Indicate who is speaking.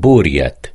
Speaker 1: بوريت.